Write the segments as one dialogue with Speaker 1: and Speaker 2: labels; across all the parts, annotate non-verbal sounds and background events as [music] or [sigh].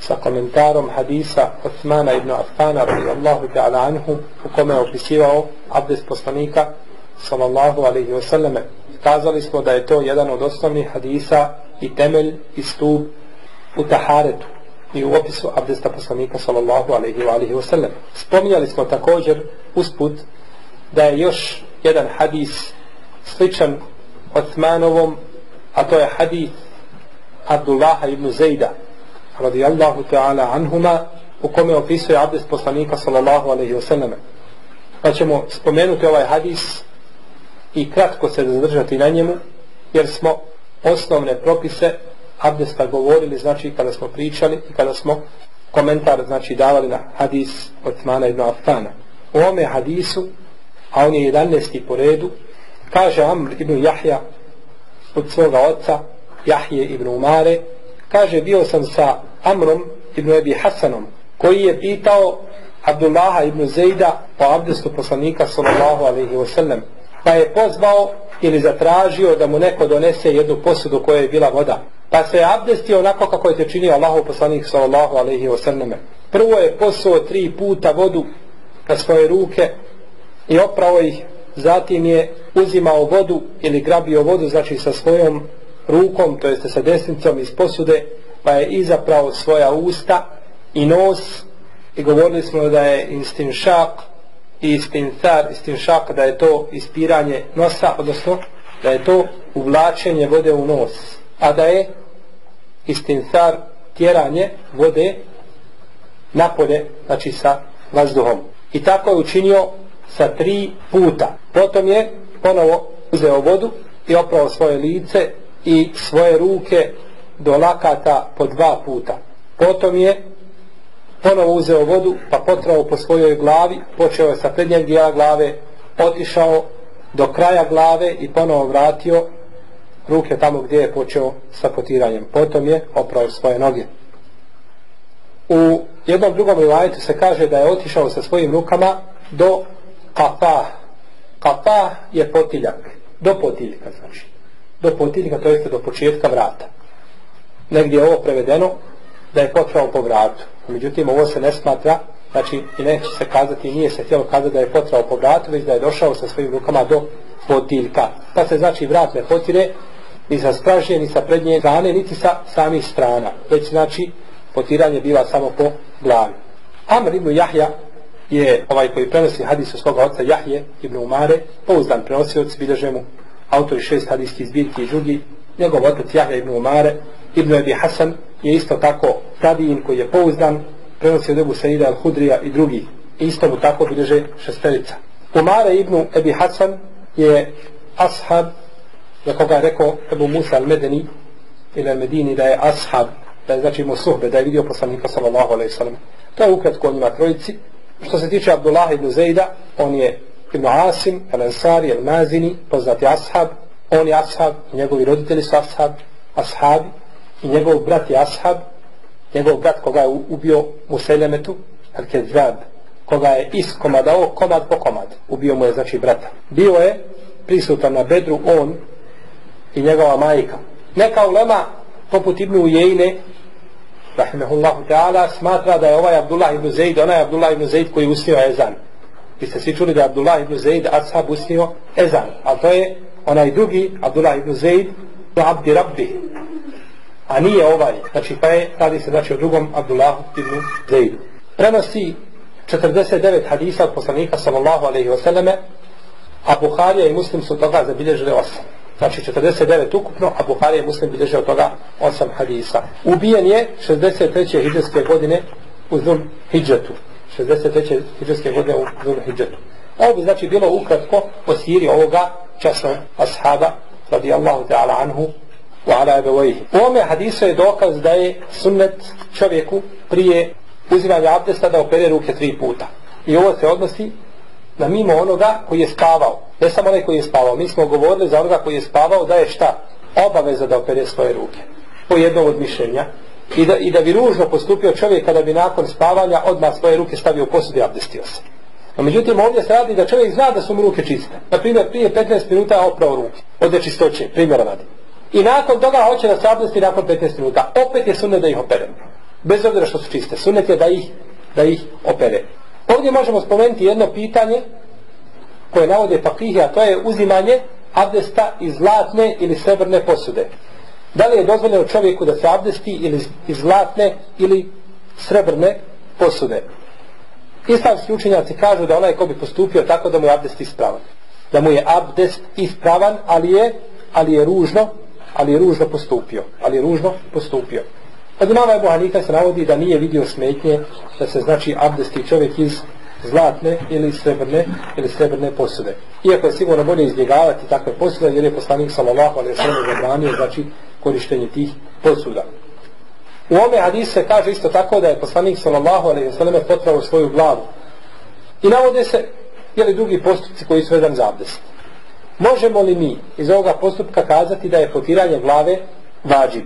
Speaker 1: sa komentarom hadisa Osmana ibn Affana radijallahu ta'ala anhu u kome je opisivao abdest poslanika sallallahu alaihi wasallam kazali smo da je to jedan od osnovnih hadisa i temelj i stup u taharetu i u opisu abdesta poslanika sallallahu alaihi wa alihi wasallam. Spominjali smo također usput da je još jedan hadis sličan Osmanovom a to je hadis Abdullaha ibn Zejda radijallahu ta'ala anhuma u kome opisuje abdest poslanika sallallahu alaihi wa sallam pa ćemo spomenuti ovaj hadis i kratko se zadržati na njemu jer smo osnovne propise abdesta govorili znači kada smo pričali i kada smo komentar znači davali na hadis Otmana ibn Affana u ome hadisu a on je 11. po redu kaže Amr ibn Jahja od svoga oca Jahje ibn Umare kaže bio sam sa Amrom ibn Ebi Hasanom koji je pitao Abdullaha ibn Zejda po abdestu poslanika sallallahu alaihi wa sallam pa je pozvao ili zatražio da mu neko donese jednu posudu koja je bila voda. Pa se je abdestio onako kako je te činio Allahu poslanik sallallahu alaihi wa sallam prvo je posuo tri puta vodu na svoje ruke i oprao ih zatim je uzimao vodu ili grabio vodu znači sa svojom rukom, to jeste sa desnicom iz posude, pa je izapravo svoja usta i nos i govorili smo da je instinšak i istincar, istinšak da je to ispiranje nosa, odnosno da je to uvlačenje vode u nos, a da je istincar tjeranje vode napolje, znači sa vazduhom. I tako je učinio sa tri puta. Potom je ponovo uzeo vodu i oprao svoje lice i svoje ruke do lakata po dva puta. Potom je ponovo uzeo vodu pa potrao po svojoj glavi, počeo je sa prednjeg dijela glave, otišao do kraja glave i ponovo vratio ruke tamo gdje je počeo sa potiranjem. Potom je oprao svoje noge. U jednom drugom rivajetu se kaže da je otišao sa svojim rukama do kapa. Kapa je potiljak. Do potiljka znači do potiljka, to jeste do početka vrata. Negdje je ovo prevedeno da je potrao po vratu. Međutim, ovo se ne smatra, znači i neće se kazati, nije se htjelo kazati da je potrao po vratu, već da je došao sa svojim rukama do potiljka. Pa se znači vrat ne potire ni sa stražnje, ni sa prednje strane, niti sa samih strana. Već znači potiranje bila samo po glavi. Amr ibn Jahja je ovaj koji prenosi hadis od svoga oca Jahje ibn Umare, pouzdan prenosioc, bilježe mu autori šest hadijskih zbirki i drugi, njegov otac Jahja ibn Umare, ibn Abi Hasan je isto tako tabijin koji je pouzdan, prenosi od Ebu Saida al-Hudrija i drugi. Isto mu tako bilježe šesterica. Umare ibn Abi Hasan je ashab, za koga je rekao Ebu Musa al-Medeni ili al-Medini da je ashab, da je znači imao suhbe, da je vidio poslanika sallallahu alaihi sallam. To je ukratko o njima trojici. Što se tiče Abdullah ibn Zejda, on je Ibn Asim, El Ansari, El Mazini, poznati ashab, on je ashab, njegovi roditelji su ashab, ashabi, i njegov brat je ashab, njegov brat koga je ubio u Selemetu, El Kezab, koga je iskomadao komad po komad, ubio mu je znači brata. Bio je prisutan na bedru on i njegova majka. Neka ulema poput Ibnu Ujejne rahimahullahu ta'ala smatra da je ovaj Abdullah ibn Zaid onaj Abdullah ibn Zaid koji usnio ezan. Vi ste svi čuli da je Abdullah ibn Zaid ashab usnio ezan. A to je onaj drugi Abdullah ibn Zaid Abdi Rabbi a nije ovaj znači pa je radi se znači o drugom Abdullahu ibn Zaidu prenosi 49 hadisa od poslanika sallallahu alaihi wasallame a Buharija i Muslim su toga zabilježili 8 znači 49 ukupno a Buharija i Muslim bilježe od toga 8 hadisa ubijen je 63. hijđarske godine u Zul Hidžetu 63. hijđarske godine u Zulu Hidžetu ovo bi znači bilo ukratko o siri ovoga časnog ashaba radijallahu ta'ala anhu wa ala ebevojih. U ome hadisu je dokaz da je sunnet čovjeku prije uzimanja abdesta da opere ruke tri puta. I ovo se odnosi na mimo onoga koji je spavao. Ne samo onaj koji je spavao. Mi smo govorili za onoga koji je spavao da je šta? Obaveza da opere svoje ruke. Po jednom od mišljenja. I da, I da bi ružno postupio čovjek kada bi nakon spavanja odmah svoje ruke stavio u posudu i abdestio se. No, međutim, ovdje se radi da čovjek zna da su mu ruke čiste. Naprimjer, prije 15 minuta je oprao ruke. Od nečistoće, primjera radi. I nakon toga hoće da se abdesti nakon 15 minuta. Opet je sunnet da ih opere. Bez obzira što su čiste. Sunnet je da ih, da ih opere. Ovdje možemo spomenuti jedno pitanje koje navode fakihija, to je uzimanje abdesta iz zlatne ili srebrne posude. Da li je dozvoljeno čovjeku da se abdesti ili iz zlatne ili srebrne posude? Islamski učenjaci kažu da onaj ko bi postupio tako da mu je abdest ispravan. Da mu je abdest ispravan, ali je, ali je ružno, ali je ružno postupio. Ali je ružno postupio. Od imama Ebu Hanifa se navodi da nije vidio smetnje da se znači abdesti čovjek iz zlatne ili srebrne ili srebrne posude. Iako je sigurno bolje izbjegavati takve posude jer je poslanik sallallahu alejhi ve sellem zabranio znači korištenje tih posuda. U ome hadisu se kaže isto tako da je poslanik sallallahu alaihi sallam potrao svoju glavu. I navode se jeli drugi postupci koji su jedan za abdest. Možemo li mi iz ovoga postupka kazati da je potiranje glave vađib?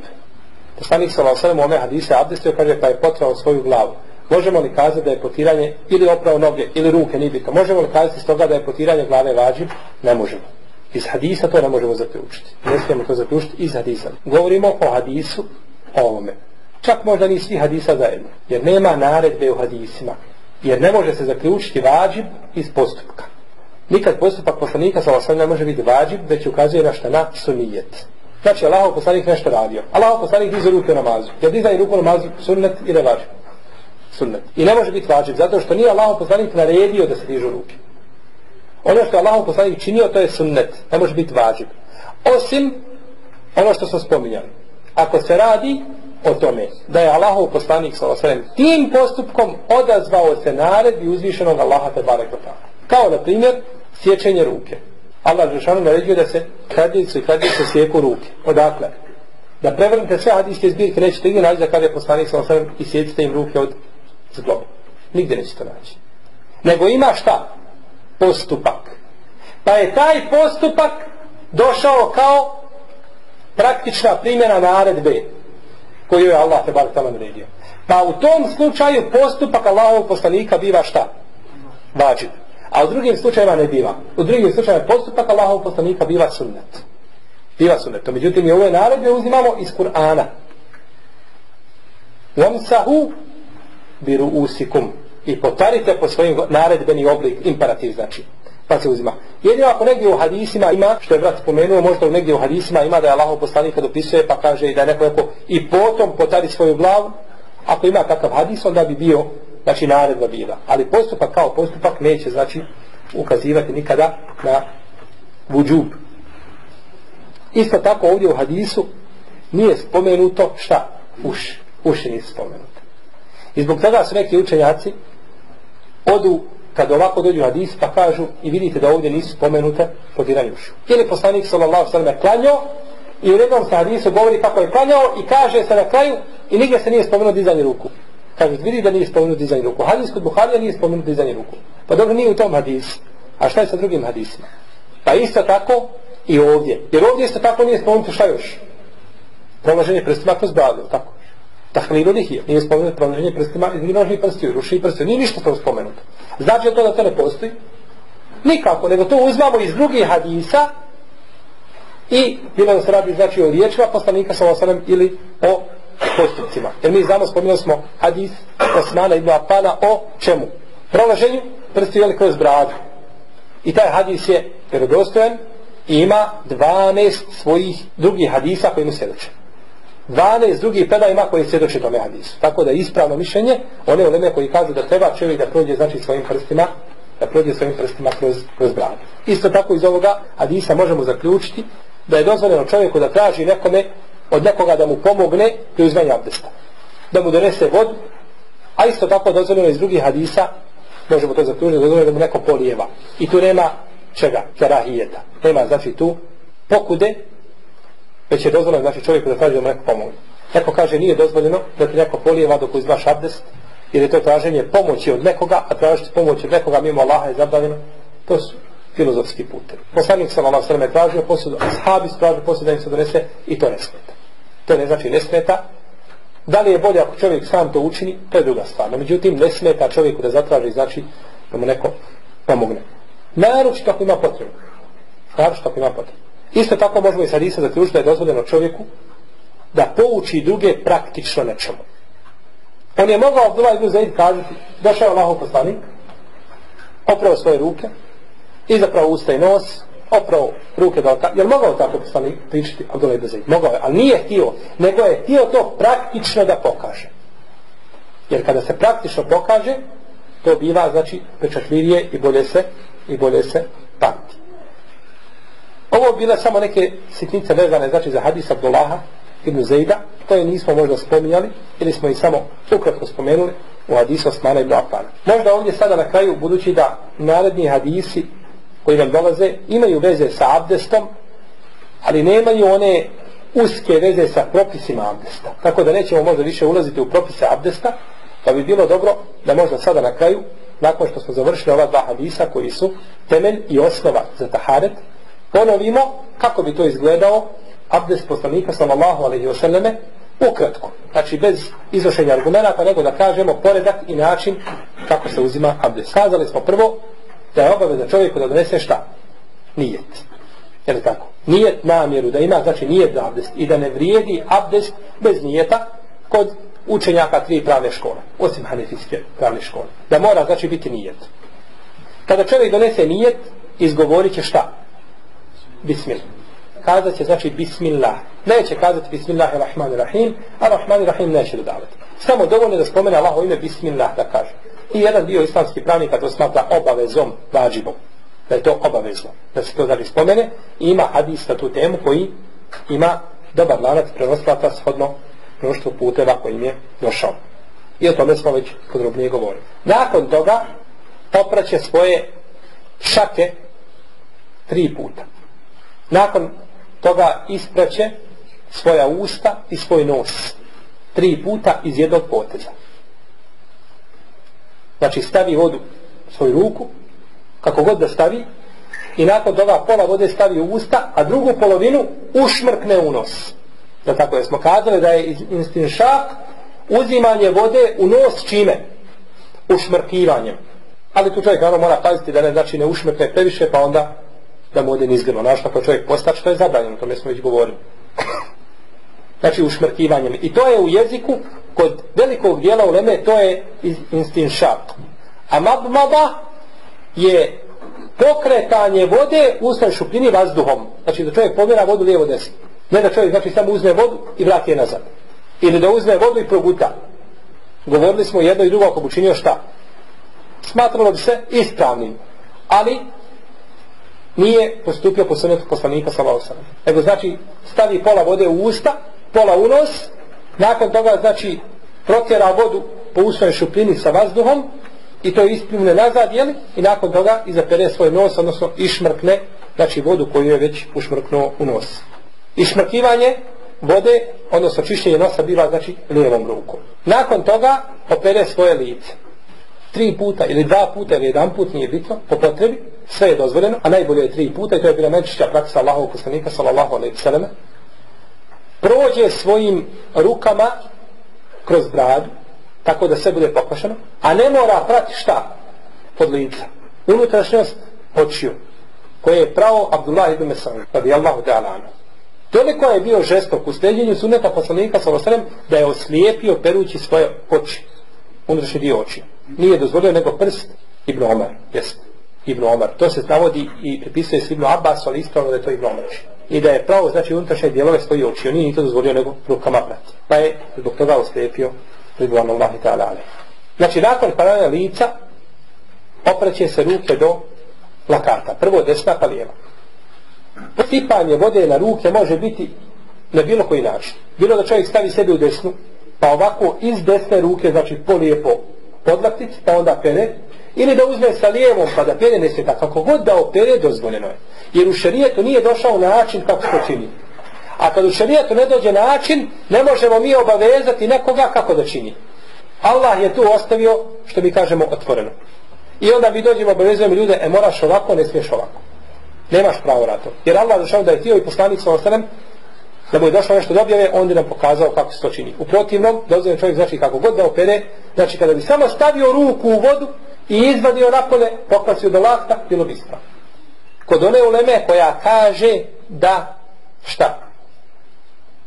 Speaker 1: Poslanik sallallahu alejhi ve selleme u ome hadise abdestio kaže pa je potrao svoju glavu. Možemo li kazati da je potiranje ili oprao noge ili ruke nibitno? Možemo li kazati s toga da je potiranje glave vađib? Ne možemo. Iz hadisa to ne možemo zaključiti. Ne smijemo to zaključiti iz hadisa. Govorimo o hadisu o ovome. Čak možda ni svi hadisa zajedno. Jer nema naredbe u hadisima. Jer ne može se zaključiti vađib iz postupka. Nikad postupak poslanika sa osam ne može biti vađib, već ukazuje na šta na sunijet. Znači, Allahov poslanik nešto radio. Allahov poslanik dize ruke u namazu. Jer dizaj ruku u namazu sunnet ili vađib? Sunnet. I ne može biti vađib, zato što nije Allahov poslanik naredio da se dižu ruke. Ono što Allahu poslanik činio, to je sunnet. Ne može biti vađib. Osim ono što smo spominjali. Ako se radi o tome da je Allahov poslanik sa osam tim postupkom odazvao se naredbi uzvišenog Allaha te barek Kao na primjer, sječenje ruke. Allah Žešanu naređuje da se kradicu i kradicu sjeku ruke. Odakle? Da prevrnete sve hadijske zbirke, nećete gdje naći da kada je poslanik sa osam i sjecite im ruke od zgloba. Nigdje nećete naći. Nego ima šta? Postupak. Pa je taj postupak došao kao praktična primjena naredbe koju je Allah te bar tamo naredio. Pa u tom slučaju postupak Allahovog poslanika biva šta? Vađib. A u drugim slučajima ne biva. U drugim slučajima postupak Allahov poslanika biva sunnet. Biva sunnet. To međutim je ove naredbe uzimamo iz Kur'ana. Wamsahu biru usikum. I potarite po svojim naredbeni oblik, imperativ znači. Pa se uzima. Jedino ako negdje u hadisima ima, što je brat spomenuo, možda u negdje u hadisima ima da je Allahov poslanika dopisuje pa kaže da je neko, rekao i potom potari svoju glavu, ako ima takav hadis, onda bi bio znači naredba bila. Ali postupak kao postupak neće znači ukazivati nikada na vudžub. Isto tako ovdje u hadisu nije spomenuto šta? Uši. Uši nisu spomenute. I zbog toga su neki učenjaci odu kad ovako dođu hadis pa kažu i vidite da ovdje nisu spomenute podiranje ušiju. Jer je poslanik sallallahu sallam klanjao i u jednom se hadisu govori kako je klanjao i kaže se na kraju i nigdje se nije spomenuo dizanje ruku. Kaže, vidi da nije spomenuo dizanje ruku. Hadis kod Buharija nije spomenuo dizanje ruku. Pa dobro, nije u tom hadisu. A šta je sa drugim hadisima? Pa isto tako i ovdje. Jer ovdje isto tako nije spomenuto šta još? Prolaženje prstima kroz bradu, tako? Tahlilu lihije. Nije spomenuto prolaženje prstima iz nožnih prstiju, ruši prstiju. Nije ništa to spomenuto. Znači to da to ne postoji? Nikako, nego to uzmamo iz drugih hadisa i bilo da se radi znači o riječima poslanika sa osanem ili o postupcima. Jer mi znamo, spominjali smo hadis Osmana ibn Apana o čemu? Prolaženju prsti ili kroz bradu. I taj hadis je vjerodostojan i ima 12 svojih drugih hadisa koji mu svjedoče. 12 drugih peda ima koji svjedoče tome hadisu. Tako da je ispravno mišljenje, one uleme koji kažu da treba čovjek da prođe znači svojim prstima da prođe svojim prstima kroz, kroz bradu. Isto tako iz ovoga hadisa možemo zaključiti da je dozvoljeno čovjeku da traži nekome od nekoga da mu pomogne pri uzmanju abdesta. Da mu donese vodu, a isto tako dozvoljeno iz drugih hadisa možemo to zaključiti, dozvoljeno da mu neko polijeva. I tu nema čega? Kerahijeta. Nema znači tu pokude, već je dozvoljeno znači čovjeku da traži da mu neko pomogne. Neko kaže nije dozvoljeno da ti neko polijeva dok uzmaš abdest, jer je to traženje pomoći od nekoga, a tražiti pomoć od nekoga mimo Allaha je zabavljeno. To su filozofski putevi. Poslanik sam Allah sveme tražio posudu, ashabi su tražio posudu da im se donese i to ne smeta. To ne znači ne smeta. Da li je bolje ako čovjek sam to učini, to je druga stvar. No, međutim, ne smeta čovjeku da zatraži, znači da mu neko pomogne. Naročito ako ima potrebu. Naročito ako ima potrebu. Isto tako možemo i sadisa zaključiti da je dozvoljeno čovjeku da pouči druge praktično nečemu. On je mogao Abdullah ibn Zaid kazati, došao je Allahov poslanik, oprao svoje ruke, i zapravo usta i nos, oprao ruke do oka. Jel mogao tako poslanik pričati Abdullah ibn Zaid? Mogao je, ali nije htio, nego je htio to praktično da pokaže. Jer kada se praktično pokaže, to biva, znači, pečatljivije i bolje se, i bolje se pamti. Ovo bile samo neke sitnice vezane, znači, za hadis Abdullaha, ibn Zejda, to je nismo možda spominjali, ili smo i samo ukratko spomenuli u hadisu Osmana ibn Afana. Možda ovdje sada na kraju, budući da naredni hadisi koji nam dolaze, imaju veze sa abdestom, ali nemaju one uske veze sa propisima abdesta. Tako da nećemo možda više ulaziti u propise abdesta, pa bi bilo dobro da možda sada na kraju, nakon što smo završili ova dva hadisa koji su temelj i osnova za taharet, ponovimo kako bi to izgledao abdest poslanika sallallahu alaihi wasallame ukratko. Znači bez iznošenja argumenta nego da kažemo poredak i način kako se uzima abdest. Kazali smo prvo da je obaveza čovjeku da donese šta? Nijet. Je li tako? Nijet namjeru da ima, znači nijet za abdest i da ne vrijedi abdest bez nijeta kod učenjaka tri pravne škole, osim hanefijske pravne škole. Da mora znači biti nijet. Kada čovjek donese nijet, izgovorit će šta? Bismillah kazat će znači bismillah. Neće kazati bismillahirrahmanirrahim, a rahmanirrahim neće dodavati. Samo dovoljno da spomene Allaho ime bismillah da kaže. I jedan dio islamski pravnika to smatra obavezom, vađibom. Da je to obavezno. Da se to znači spomene. I ima hadis na tu temu koji ima dobar lanac prenoslata shodno mnoštvo puteva kojim je došao. I o tome smo već podrobnije govorili. Nakon toga popraće svoje šake tri puta. Nakon toga ispraće svoja usta i svoj nos. Tri puta iz jednog poteza. Znači stavi vodu svoju ruku kako god da stavi i nakon toga pola vode stavi u usta a drugu polovinu ušmrkne u nos. Da tako je smo kazali da je instinšak uzimanje vode u nos čime? Ušmrkivanjem. Ali tu čovjek naravno mora paziti da ne znači ne ušmrkne previše pa onda da mu ode nizgrlo. Znaš kako čovjek postač, to je zabranjeno, to mi smo već govorili. [coughs] znači ušmrkivanjem. I to je u jeziku, kod velikog dijela uleme, to je instinšat. A mabmaba je pokretanje vode u šupljini vazduhom. Znači da čovjek pomjera vodu lijevo desno. Ne da čovjek znači samo uzme vodu i vrati je nazad. Ili da uzme vodu i proguta. Govorili smo jedno i drugo ako bi učinio šta. Smatralo bi se ispravnim. Ali nije postupio po sunetu poslanika sallallahu alejhi nego znači stavi pola vode u usta pola u nos nakon toga znači protjera vodu po usnoj šupljini sa vazduhom i to ispljune nazad jeli? i nakon toga izapere svoj nos odnosno išmrkne znači vodu koju je već ušmrknuo u nos. Išmrkivanje vode odnosno čišćenje nosa biva znači lijevom rukom. Nakon toga opere svoje lice. Tri puta ili dva puta ili jedan put nije bitno po potrebi sve je dozvoljeno, a najbolje je tri puta i to je bila najčešća praksa Allahovog poslanika sallallahu alaihi sallam. Prođe svojim rukama kroz bradu tako da sve bude pokvašeno, a ne mora prati šta? Pod lica. Unutrašnjost očiju koje je pravo Abdullah ibn Mesam radijallahu ta'ala anhu. Toliko je bio žestok. U sljeđenju suneta poslanika sa osrem da je oslijepio perući svoje oči unutrašnji dio oči nije dozvolio nego prst Ibn Omar jest. Ibn Omar. To se navodi i pripisuje se Ibn Abbas ali ispravno da je to Ibn Omar. I da je pravo znači unutrašnje dijelove svoje oči. On nije to dozvolio nego rukama prati. Pa je zbog toga oslijepio Ridvan Allahi ta'ala znači nakon paranja lica opreće se ruke do lakata prvo desna pa lijeva. Sipanje vode na ruke može biti na bilo koji način. Bilo da čovjek stavi sebi u desnu, pa ovako iz desne ruke, znači po lijepo podlaktić, pa onda pere, ili da uzme sa lijevom pa da pere neseta. kako god da opere, dozvoljeno je. Jer u šarijetu nije došao način kako to čini. A kad u šarijetu ne dođe način, ne možemo mi obavezati nekoga kako da čini. Allah je tu ostavio, što mi kažemo, otvoreno. I onda mi dođemo obavezujemo ljude, e moraš ovako, ne smiješ ovako. Nemaš pravo na to. Jer Allah došao da je htio i poslanik sa ostanem, da mu je došlo nešto dobjave, on je nam pokazao kako se to čini. U protivnom, dozvoljeno čovjek znači kako god da opere, znači kada bi samo stavio ruku u vodu i izvadio napole, poklasio do lakta, bilo bi ispravno. Kod one uleme koja kaže da, šta?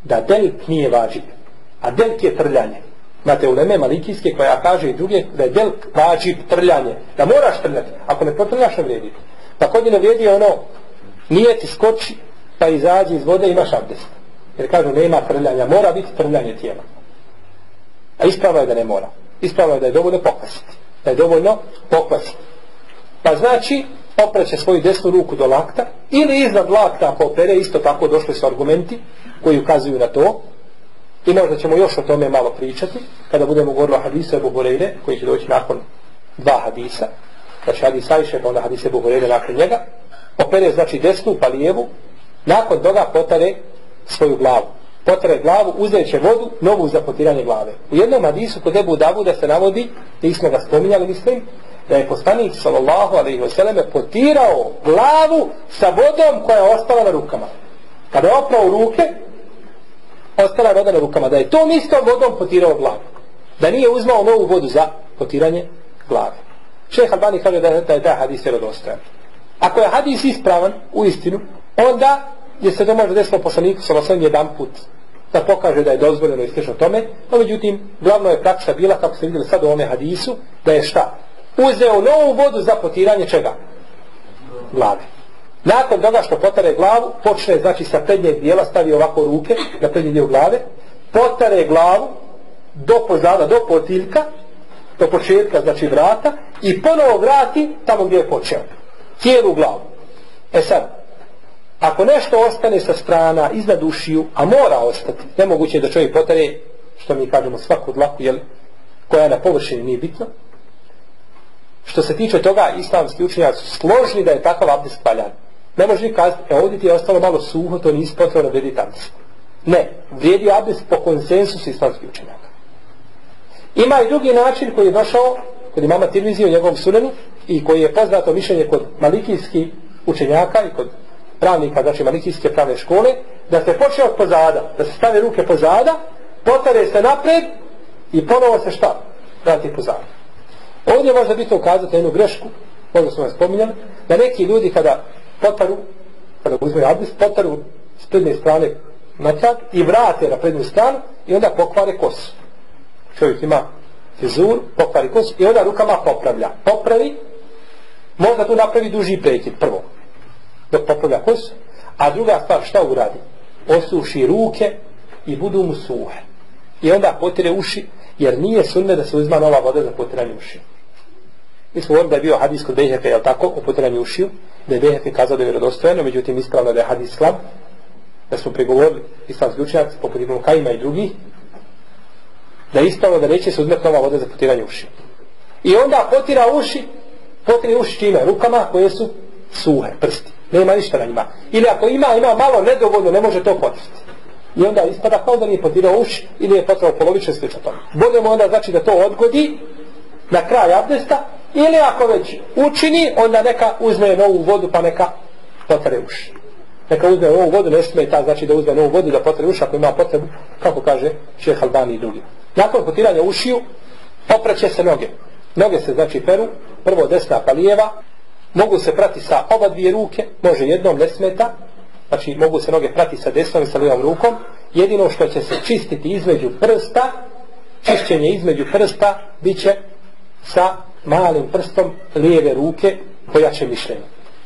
Speaker 1: Da delk nije važiv, a delk je trljanje. Imate uleme malikijske koja kaže i druge da je delk važiv trljanje. Da moraš trljati, ako ne potrljaš ne vredi. Također ne vredi ono, nije ti skoči, pa izađi iz vode imaš abdest. Jer kažu nema trljanja, mora biti trljanje tijela. A ispravo je da ne mora. Ispravo je da je dovoljno pokvasiti. Da je dovoljno pokvasiti. Pa znači, opreće svoju desnu ruku do lakta ili iznad lakta ako opere, isto tako došli su argumenti koji ukazuju na to. I možda ćemo još o tome malo pričati kada budemo govorili o hadisu Ebu Horeire koji će doći nakon dva hadisa. Znači hadis Ajše pa onda hadis Ebu Horeire nakon njega. Opere znači desnu pa lijevu. Nakon toga potare svoju glavu. Potre glavu, uzeće vodu, novu za potiranje glave. U jednom hadisu kod Ebu Davuda se navodi, nismo ga spominjali, mislim, da je poslanik sallallahu alaihi wa sallam potirao glavu sa vodom koja je ostala na rukama. Kada je oprao ruke, ostala je voda na rukama. Da je to istom vodom potirao glavu. Da nije uzmao novu vodu za potiranje glave. Šeha Albani kaže da je taj hadis je rodostojan. Ako je hadis ispravan, u istinu, onda je se to može desilo poslaniku sa vasem jedan put da pokaže da je dozvoljeno i slično tome, no međutim, glavno je praksa bila, kako ste vidjeli sad u ome hadisu, da je šta? Uzeo novu vodu za potiranje čega? Glave. Nakon toga što potare glavu, počne, znači, sa prednjeg dijela, stavi ovako ruke na prednji dio glave, potare glavu do pozada, do potiljka, do početka, znači vrata, i ponovo vrati tamo gdje je počeo. Cijelu glavu. E sad, Ako nešto ostane sa strana iznad ušiju, a mora ostati, nemoguće je da čovjek potare, što mi kažemo svaku dlaku, jel, koja je na površini nije bitno, što se tiče toga, islamski učenjaci su složni da je takav abdest valjan. Ne može ni kazati, e ovdje ti je ostalo malo suho, to nisi potrebno vredi abdest. Ne, vrijedi abdest po konsensusu islamskih učenjaka. Ima i drugi način koji je došao kod imama Tirmizi u njegovom sunenu i koji je poznato mišljenje kod malikijskih učenjaka i kod pravnika, znači malikijske pravne škole, da se počne od pozada, da se stave ruke pozada, potare se napred i ponovo se šta? Vrati pozada. Ovdje možda biti ukazati jednu grešku, možda smo vas spominjali, da neki ljudi kada potaru, kada uzme abdest, potaru s prednje strane natrag i vrate na prednju stranu i onda pokvare kosu. Čovjek ima fizur, pokvari kosu i onda rukama popravlja. Popravi, možda tu napravi duži prekid, prvo dok popravlja kosu, a druga stvar šta uradi? Osuši ruke i budu mu suhe. I onda potire uši, jer nije sunne da se uzma nova voda za potiranje uši. Mi smo govorili da je bio hadis kod Bejheke, jel tako, o potiranju ušiju, da je Bejheke kazao da je vjerodostojeno, međutim ispravno da je hadis slab, da smo pregovorili islamski učenjaci, poput Ibn Kajima i drugih, da je ispravno da neće se uzmeti nova voda za potiranje uši. I onda potira uši, potire uši čime? Rukama koje su suhe, prsti. Nema ništa na njima. Ili ako ima, ima malo nedovoljno, ne može to potiti. I onda ispada kao da nije potirao uši ili je potrao polovično slično tome. Bolje mu onda znači da to odgodi na kraj abdesta ili ako već učini, onda neka uzme novu vodu pa neka potare uši. Neka uzme novu vodu, ne smije ta znači da uzme novu vodu da potare uši ako ima potrebu, kako kaže šeha Albani i drugi. Nakon potiranja ušiju, opreće se noge. Noge se znači peru, prvo desna pa lijeva, mogu se prati sa oba dvije ruke, može jednom ne smeta, znači mogu se noge prati sa desnom i sa lijevom rukom, jedino što će se čistiti između prsta, čišćenje između prsta, bit će sa malim prstom lijeve ruke, koja će mišljenje.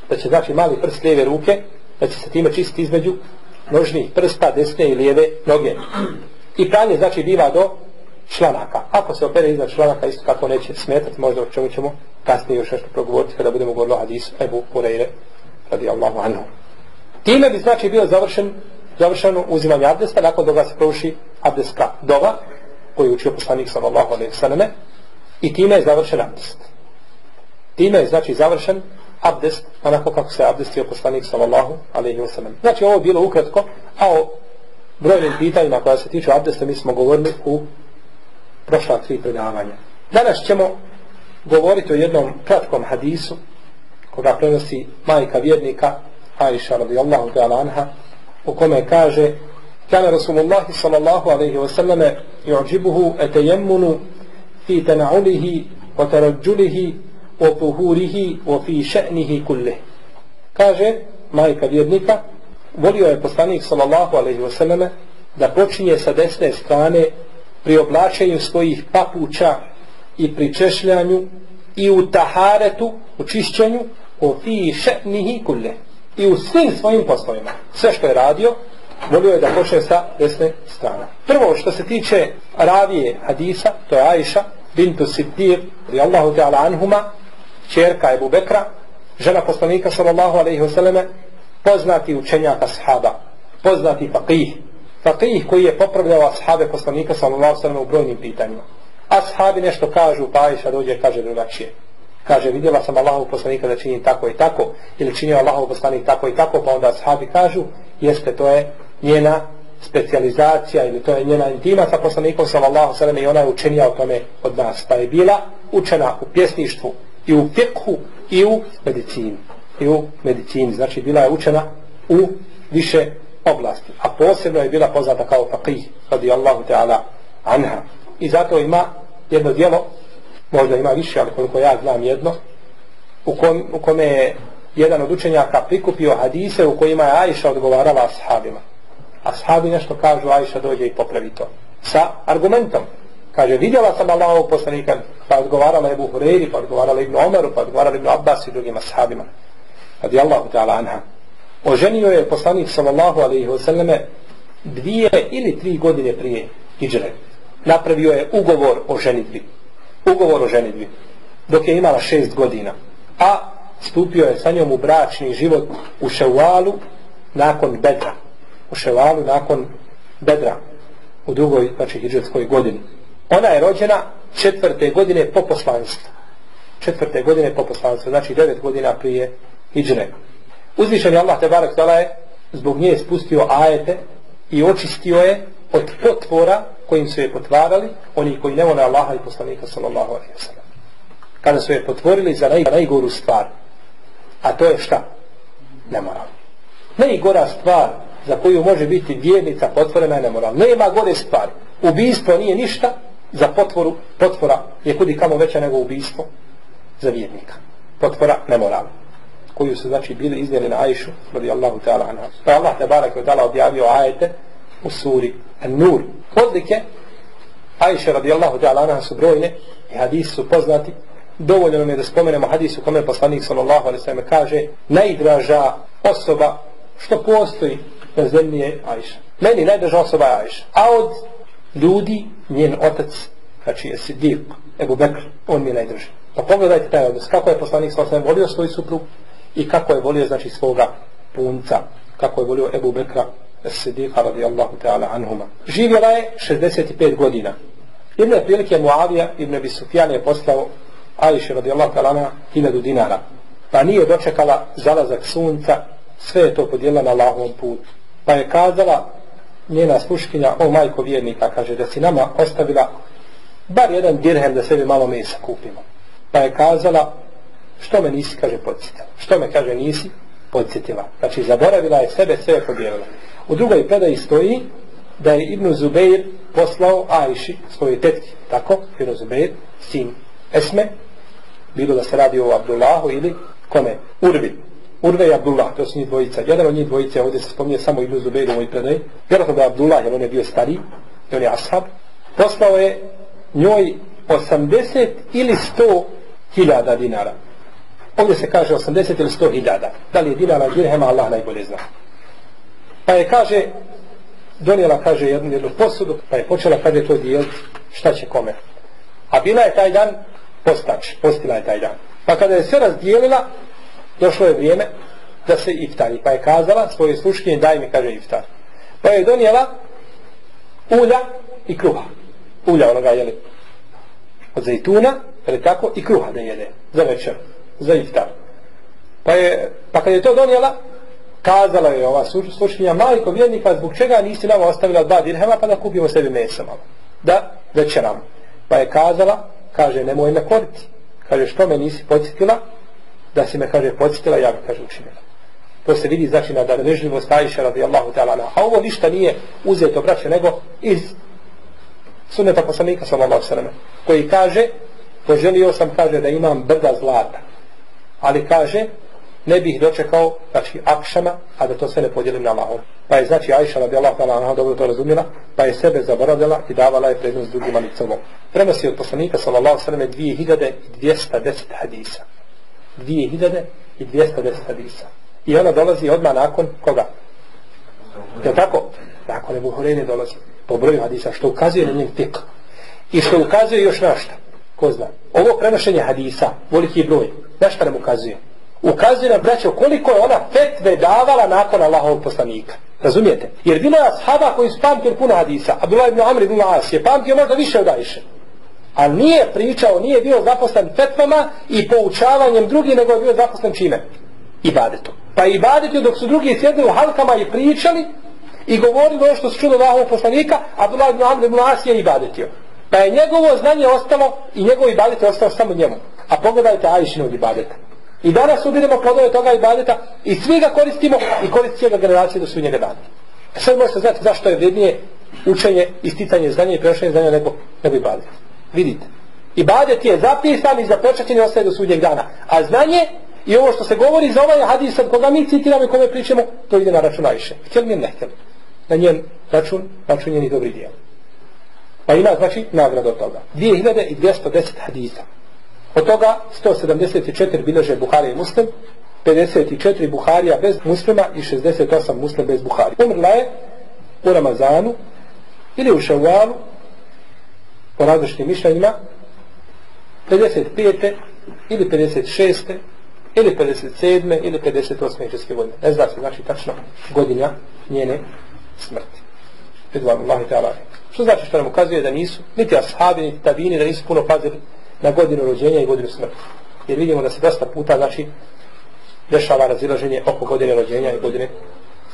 Speaker 1: Da će znači mali prst lijeve ruke, da će se time čistiti između nožnih prsta, desne i lijeve noge. I pranje znači biva do članaka. Ako se opere iznad članaka, isto kako neće smetati, možda o čemu ćemo kasnije još nešto progovoriti kada budemo govorili o hadisu Ebu Hureyre radi Allahu anhu. Time bi znači bio završen završeno uzimanje abdesta nakon toga se prouši abdeska dova koji je učio poslanik sallallahu alaihi sallame i time je završen abdest. Time je znači završen abdest onako kako se abdestio poslanik sallallahu alaihi sallam. Znači ovo je bilo ukratko, a o brojnim pitanjima koja se tiču abdesta mi smo govorili u prošla tri predavanja. Danas ćemo govoriti o jednom kratkom hadisu koga prenosi majka vjernika Aisha radijallahu ta'ala anha u kome kaže Kana Rasulullah sallallahu alaihi wa sallame i'ođibuhu etajemunu fi tena'ulihi wa tarađulihi wa puhurihi wa fi še'nihi kullih Kaže majka vjernika volio je poslanik sallallahu alaihi wa sallame da počinje sa desne strane pri oblačenju svojih papuća i pri češljanju i u taharetu, u čišćenju o fi še'nihi kulle. I u svim svojim poslovima. Sve što je radio volio je da počne sa desne strane. Prvo što se tiče ravije hadisa to je Aisha bintu Siddir i Allahu ta'ala anhuma čerka Ebu Bekra žena poslanika sallallahu alaihi wasallam poznati učenjaka sahaba poznati faqih faqih koji je popravljao ashabe poslanika sallallahu alejhi ve sellem u brojnim pitanjima. Ashabi nešto kažu pa Aisha dođe kaže drugačije. Kaže vidjela sam Allahov poslanika da čini tako i tako ili činio Allahov poslanik tako i tako pa onda ashabi kažu jeste to je njena specijalizacija ili to je njena intima sa poslanikom sallallahu sallam i ona je učenija o tome od nas pa je bila učena u pjesništvu i u fikhu i u medicini. I u medicini. Znači bila je učena u više oblasti a posebno je bila poznata kao faqih radijallahu ta'ala anha i zato ima jedno dijelo možda ima više, ali koliko ja znam jedno, u, kom, u kome je jedan od učenjaka prikupio hadise u kojima je Ajša odgovarala ashabima. Ashabi nešto kažu, Ajša dođe i popravi to. Sa argumentom. Kaže, vidjela sam Allahovog poslanika, pa odgovarala Ebu Hureyri, pa odgovarala Ibn Omeru, pa odgovarala Ibn Abbas i drugim ashabima. Radi Allahu ta'ala anha. Oženio je poslanik sallallahu alaihi ve selleme dvije ili tri godine prije hijđre. Napravio je ugovor o ženitbi. ugovor o ženitbi dok je imala šest godina. A stupio je sa njom u bračni život u Ševalu nakon Bedra. U Ševalu nakon Bedra. U drugoj znači hijđetskoj godini. Ona je rođena četvrte godine po poslanstvu. Četvrte godine po poslanstvu znači devet godina prije hijđre uzvišen je Allah te barak je zbog nje spustio ajete i očistio je od potvora kojim su je potvarali oni koji ne vole Allaha i poslanika sallallahu alaihi wa kada su je potvorili za naj, najgoru stvar a to je šta? nemoral. Najgora stvar za koju može biti vjernica potvorena je nemoral. Nema gore stvari ubijstvo nije ništa za potvoru potvora je kudi kamo veća nego ubijstvo za vjernika. Potvora nemoral koju su znači bili iznijeli na Ajšu radijallahu ta'ala anha pa Allah te wa ta'ala objavio ajete u suri An-Nur. Odlike Ajše radijallahu ta'ala anha su brojne i hadisi su poznati. Dovoljno nam je da spomenemo hadisu kome poslanik sallallahu alaihi sallam kaže najdraža osoba što postoji na zemlji je Ajša. Meni najdraža osoba je Ajša. A od ljudi njen otac, znači je Siddiq, Ebu Bekr, on mi je najdraži. Pa pogledajte taj odnos. Kako je poslanik sallallahu alaihi sallam volio svoju suprugu, i kako je volio znači svoga punca. Kako je volio Ebu Bekra Siddiqa radijallahu ta'ala anhuma. Živjela je 65 godina. Jedne prilike Muavija ibn Abi Sufjan je poslao Ajše radijallahu ta'ala anha 1000 dinara. Pa nije dočekala zalazak sunca, sve je to podijelila na Allahovom putu. Pa je kazala njena sluškinja, o majko vjernika, kaže da si nama ostavila bar jedan dirhem da sebi malo mesa kupimo. Pa je kazala, što me nisi, kaže, podsjetila. Što me, kaže, nisi podsjetila. Znači, zaboravila je sebe, sve je pobjerila. U drugoj predaji stoji da je Ibn Zubeir poslao Ajši, svojoj tetki, tako, Ibn Zubeir, sin Esme, bilo da se radi o Abdullahu ili Kome? Urvi. Urve i Abdullah, to su njih dvojica. Jedan od njih dvojica, ovdje se spominje samo Ibn Zubeir u ovoj predaji. Vjerojatno da je Abdullah, jer on je bio stari, i on je ashab. Poslao je njoj 80 ili 100 hiljada dinara. Ovdje se kaže 80 ili 100 hiljada. Da li je dinara dirhema, Allah najbolje zna. Pa je kaže, donijela, kaže, jednu, jednu posudu, pa je počela, pa kaže, to dijeliti, šta će kome. A bila je taj dan postač, postila je taj dan. Pa kada je sve razdijelila, došlo je vrijeme da se iftari. Pa je kazala svoje sluškinje, daj mi, kaže, iftar. Pa je donijela ulja i kruha. Ulja onoga, jeli, od zajtuna, ili tako, i kruha da jede, za večeru za iftar. Pa je, pa kad je to donijela, kazala je ova sluškinja majko vjernika, zbog čega nisi nama ostavila dva dirhema, pa da kupimo sebi mesa malo. Da, večeram. Pa je kazala, kaže, nemoj me koriti. Kaže, što me nisi podsjetila, da si me, kaže, podsjetila, ja bi, kaže, učinila. To se vidi, znači, na darežljivo stajiša, radijallahu ta'ala, a ovo ništa nije uzeto, braće, nego iz suneta poslanika, sallallahu sallam, koji kaže, poželio sam, kaže, da imam brda zlata. Ali kaže, ne bih dočekao, znači, akšama, a da to sve ne podijelim na Allahom. Pa je, znači, Aisha, Allah ta'ala, ona dobro to razumjela, pa je sebe zaboravljala i davala je prednost drugima licom. Prenosi od poslanika, sallallahu sallam, 2210 hadisa. 2210 hadisa. I ona dolazi odmah nakon koga? Je tako? Nakon Ebu Hureyne dolazi po broju hadisa, što ukazuje na njen fik. I što ukazuje još na šta? Ko zna? Ovo prenošenje hadisa, veliki broj, na šta nam ukazuje? Ukazuje na braćo koliko je ona fetve davala nakon Allahovog poslanika. Razumijete? Jer bilo je ashaba koji su pamtili puno hadisa. Abdullah ibn Amr ibn As je pamtio možda više od Ajše. A nije pričao, nije bio zaposlen fetvama i poučavanjem drugih, nego je bio zaposlen čime? Ibadetom. Pa ibadetu dok su drugi sjedili u halkama i pričali i govorili ono što su čuli Allahovog poslanika, Abdullah ibn Amr ibn As je ibadetio. Pa je njegovo znanje ostalo i njegov ibadet je ostao samo njemu. A pogledajte Ajšinog ibadeta. I danas ubiremo plodove toga ibadeta i svi ga koristimo i koristi cijela generacije do sudnjega dana. E sad možete znati zašto je vrednije učenje, isticanje znanja i prenošenje znanja nego, nego ibadet. Vidite. Ibadet je zapisan i započećen i ostaje do sudnjeg dana. A znanje i ovo što se govori za ovaj hadis od koga mi citiramo i kome pričamo, to ide na račun Ajše. Htjeli mi ne htjeli. Na njen račun, račun njenih dobrih dijela. Pa ima znači nagrada od toga. 2210 hadisa. Od toga 174 bilože Buhari i Muslim, 54 Buharija bez muslima i 68 muslim bez Buhari. Umrla je u Ramazanu ili u Ševalu po različitim mišljenjima 55. ili 56. ili 57. ili 58. iđeske godine. Ne zna se znači tačno godina njene smrti. Ridvan Allahi ta'ala. Što znači što nam ukazuje da nisu, niti ashabi, niti tabini, da nisu puno pazili na godinu rođenja i godinu smrti. Jer vidimo da se dosta puta, znači, dešava razilaženje oko godine rođenja i godine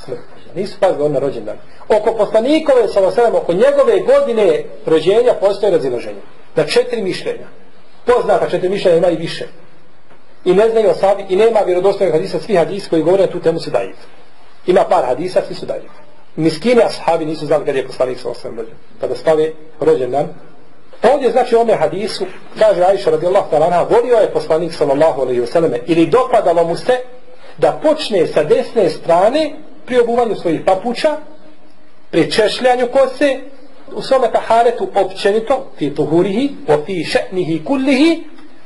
Speaker 1: smrti. Nisu pazili on na rođendan. Oko poslanikove, samo sve, oko njegove godine rođenja postoje razilaženje. Na četiri mišljenja. Poznata četiri mišljenja ima i više. I ne znaju osabi, i nema vjerodostojnog hadisa, svi hadisi koji govore na tu temu su dajiv. Ima par hadisa, svi su dajiv miskine ashabi nisu znali kada je poslanik sa osam rođen. Kada stave rođendan, Ovdje znači ome hadisu, kaže Aisha radijallahu ta'ala, volio je poslanik sallallahu alaihi wasallam ili dopadalo mu se da počne sa desne strane pri obuvanju svojih papuča, pri češljanju kose, u svome taharetu općenito, fi tuhurihi, o fi še'nihi kullihi,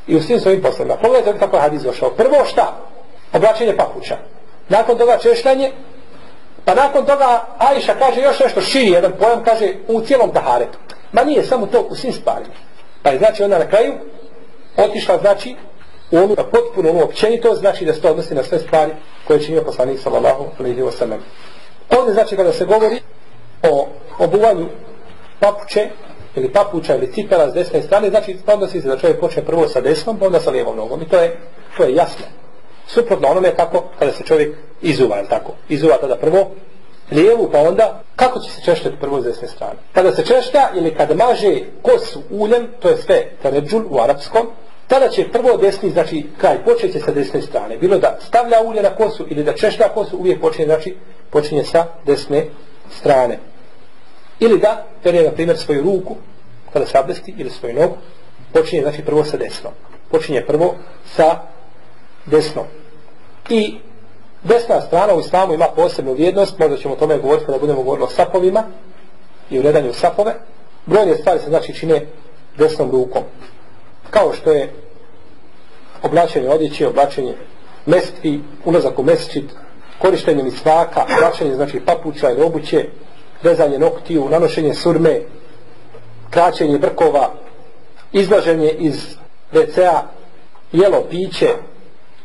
Speaker 1: i u svim svojim poslovima. Pogledajte kako je hadis došao. Prvo šta? Oblačenje papuča. Nakon toga češljanje, pa nakon toga Ajša kaže još nešto širi, jedan pojam kaže u cijelom taharetu. Ma nije samo to u svim stvarima. Pa je znači ona na kraju otišla znači u onu potpuno ono općenito znači da se to odnosi na sve stvari koje će činio poslanik sallallahu alaihi wa sallam. Ovdje znači kada se govori o obuvanju papuče ili papuča ili cipela s desne strane, znači odnosi se da čovjek počne prvo sa desnom, pa onda sa lijevom nogom. I to je, to je jasno. Suprotno onome kako kada se čovjek izuva, je tako? Izuva tada prvo lijevu, pa onda kako će se češljati prvo s desne strane? Kada se češlja ili kada maže kosu uljem, to je sve taređul u arapskom, tada će prvo desni, znači kraj počeće sa desne strane. Bilo da stavlja ulje na kosu ili da češlja kosu, uvijek počinje, znači počinje sa desne strane. Ili da pere, na primjer, svoju ruku, kada se abdesti, ili svoju nogu, počinje, znači, prvo sa desnom. Počinje prvo sa desnom. I desna strana u islamu ima posebnu vrijednost, možda ćemo o tome govoriti kada budemo govorili o sapovima i u redanju sapove. Brojne stvari se znači čine desnom rukom. Kao što je oblačenje odjeće, oblačenje mestvi, ulazak u mesčit, korištenje misvaka, oblačenje znači papuča ili obuće, vezanje noktiju, nanošenje surme, kraćenje brkova, izlaženje iz WC-a, jelo piće,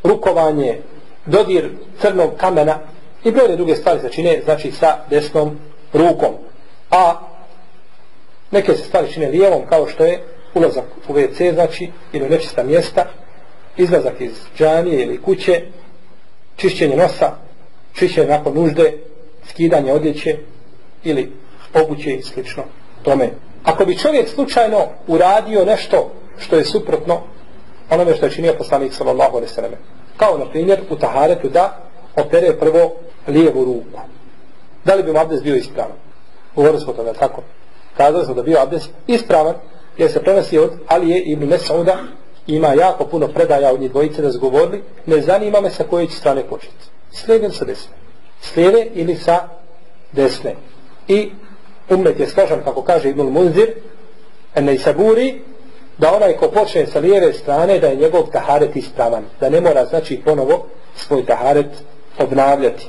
Speaker 1: rukovanje, dodir crnog kamena i brojne druge stvari se čine, znači sa desnom rukom. A neke se stvari čine lijevom, kao što je ulazak u WC, znači, ili nečista mjesta, izlazak iz džanije ili kuće, čišćenje nosa, čišćenje nakon nužde, skidanje odjeće ili obuće i slično tome. Ako bi čovjek slučajno uradio nešto što je suprotno onome što je činio poslanik sallallahu alaihi sallam. Kao na primjer u taharetu da opere prvo lijevu ruku. Da li bi mu abdest bio ispravan? Govorili smo toga, tako? Kazali smo da bio abdest ispravan jer se prenosi od Alije ibn Mesauda ima jako puno predaja od njih dvojice da zgovorili ne zanima me sa koje će strane početi. S lijeve sa desne? S lijeve ili sa desne? I umet je složan, kako kaže Ibn Munzir, ne i saburi, da onaj ko počne sa lijeve strane, da je njegov taharet ispravan. Da ne mora, znači, ponovo svoj taharet obnavljati.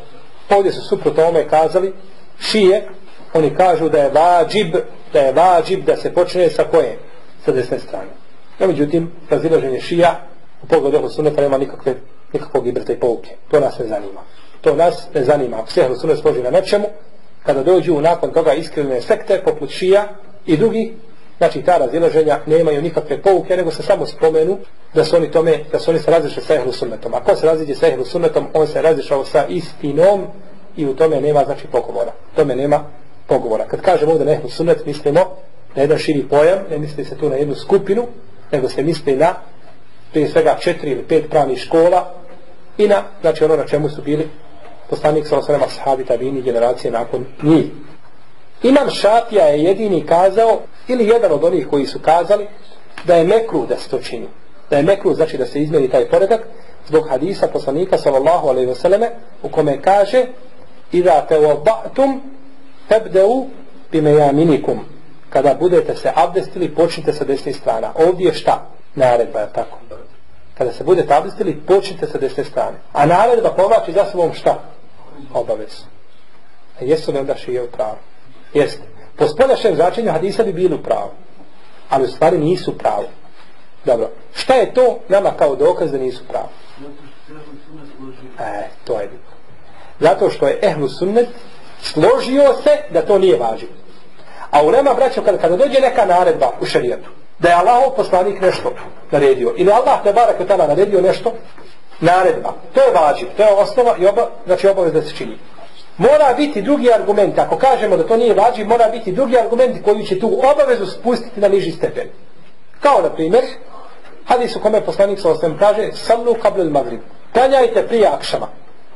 Speaker 1: Ovdje su suprot ome kazali, šije, oni kažu da je vađib, da je vađib da se počne sa koje? Sa desne strane. No, međutim, razilaženje šija u pogledu ehlu sunneta nema nikakve, nikakvog ibrta i pouke. To nas ne zanima. To nas ne zanima. Ako se ehlu sunnet složi na nečemu, kada dođu nakon toga iskrene sekte poput šija i drugi znači ta razilaženja nemaju nikakve pouke nego se samo spomenu da su oni tome da su oni se razišli sa ehlu sunnetom. A ko se raziđe sa ehlu sunnetom on se razišao sa istinom i u tome nema znači pogovora. Tome nema pogovora. Kad kažemo ovdje na ehlu sunnet mislimo na jedan širi pojam ne misli se tu na jednu skupinu nego se misli na prije svega četiri ili pet pravnih škola i na znači ono na čemu su bili poslanik sa osrema sahabi tabini generacije nakon njih. Imam Šafija je jedini kazao, ili jedan od onih koji su kazali, da je mekru da se to čini. Da je mekru znači da se izmeni taj poredak, zbog hadisa poslanika sallallahu alaihi selleme u kome kaže Iza te oba'tum tebdeu bimejaminikum. Kada budete se abdestili, počnite sa desnih strana. Ovdje je šta? Naredba je tako. Kada se budete abdestili, počnite sa desne strane. A naredba povlači za sobom šta? obavez. A jesu li onda šije u pravu? Jeste. Po spoljašnjem značenju hadisa bi bili u pravu. Ali u stvari nisu pravo. Dobro. Šta je to nama kao dokaz da nisu pravo? E, to je bilo. Zato što je ehlu sunnet složio se da to nije važno. A u nema braćo, kada, kada dođe neka naredba u šarijetu, da je Allah poslanik nešto naredio, ili Allah te barak tada naredio nešto, naredba. To je važno, to je osnova i oba, znači obavez da se čini. Mora biti drugi argument, ako kažemo da to nije vađiv, mora biti drugi argument koji će tu obavezu spustiti na niži stepen. Kao na primjer, hadis u kome poslanik sa osvijem kaže, sallu kablil magrib, klanjajte prije akšama.